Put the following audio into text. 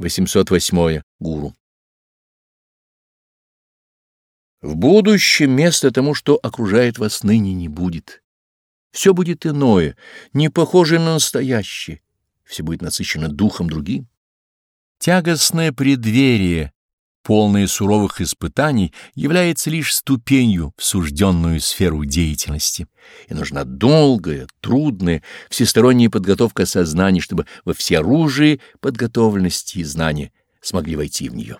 808. Гуру. В будущем место тому, что окружает вас ныне, не будет. Все будет иное, не похожее на настоящее. Все будет насыщено духом другим. Тягостное преддверие, полное суровых испытаний, является лишь ступенью в сужденную сферу деятельности, и нужна долгая, трудная, всесторонняя подготовка сознания, чтобы во всеоружии подготовленности и знания смогли войти в нее.